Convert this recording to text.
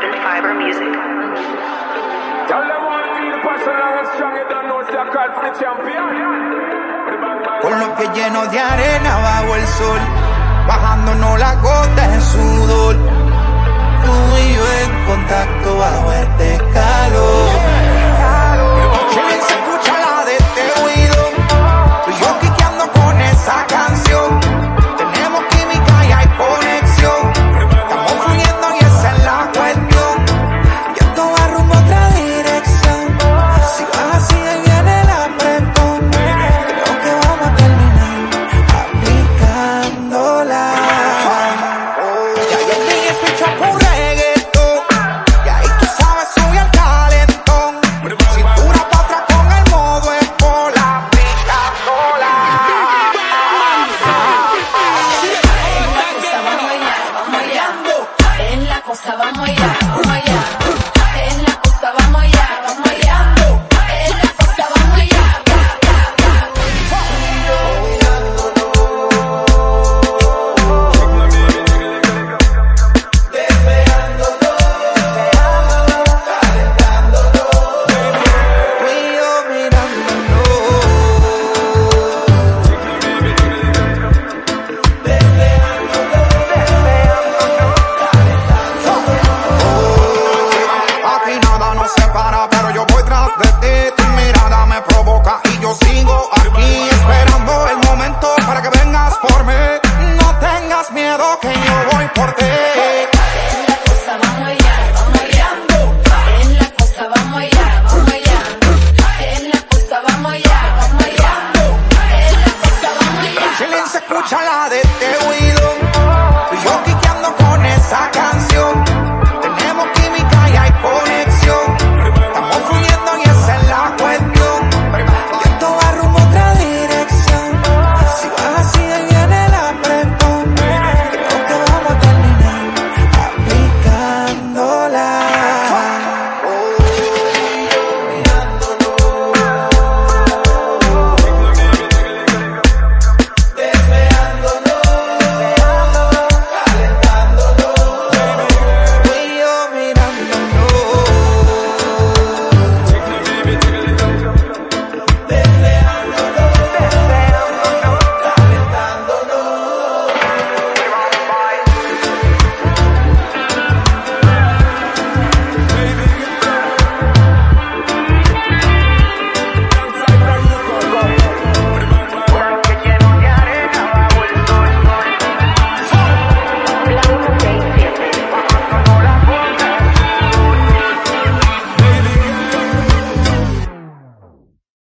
Fiber Music. Con los pies llenos de arena bajo el sol, bajándonos la gotas en sudor. Tú de te voy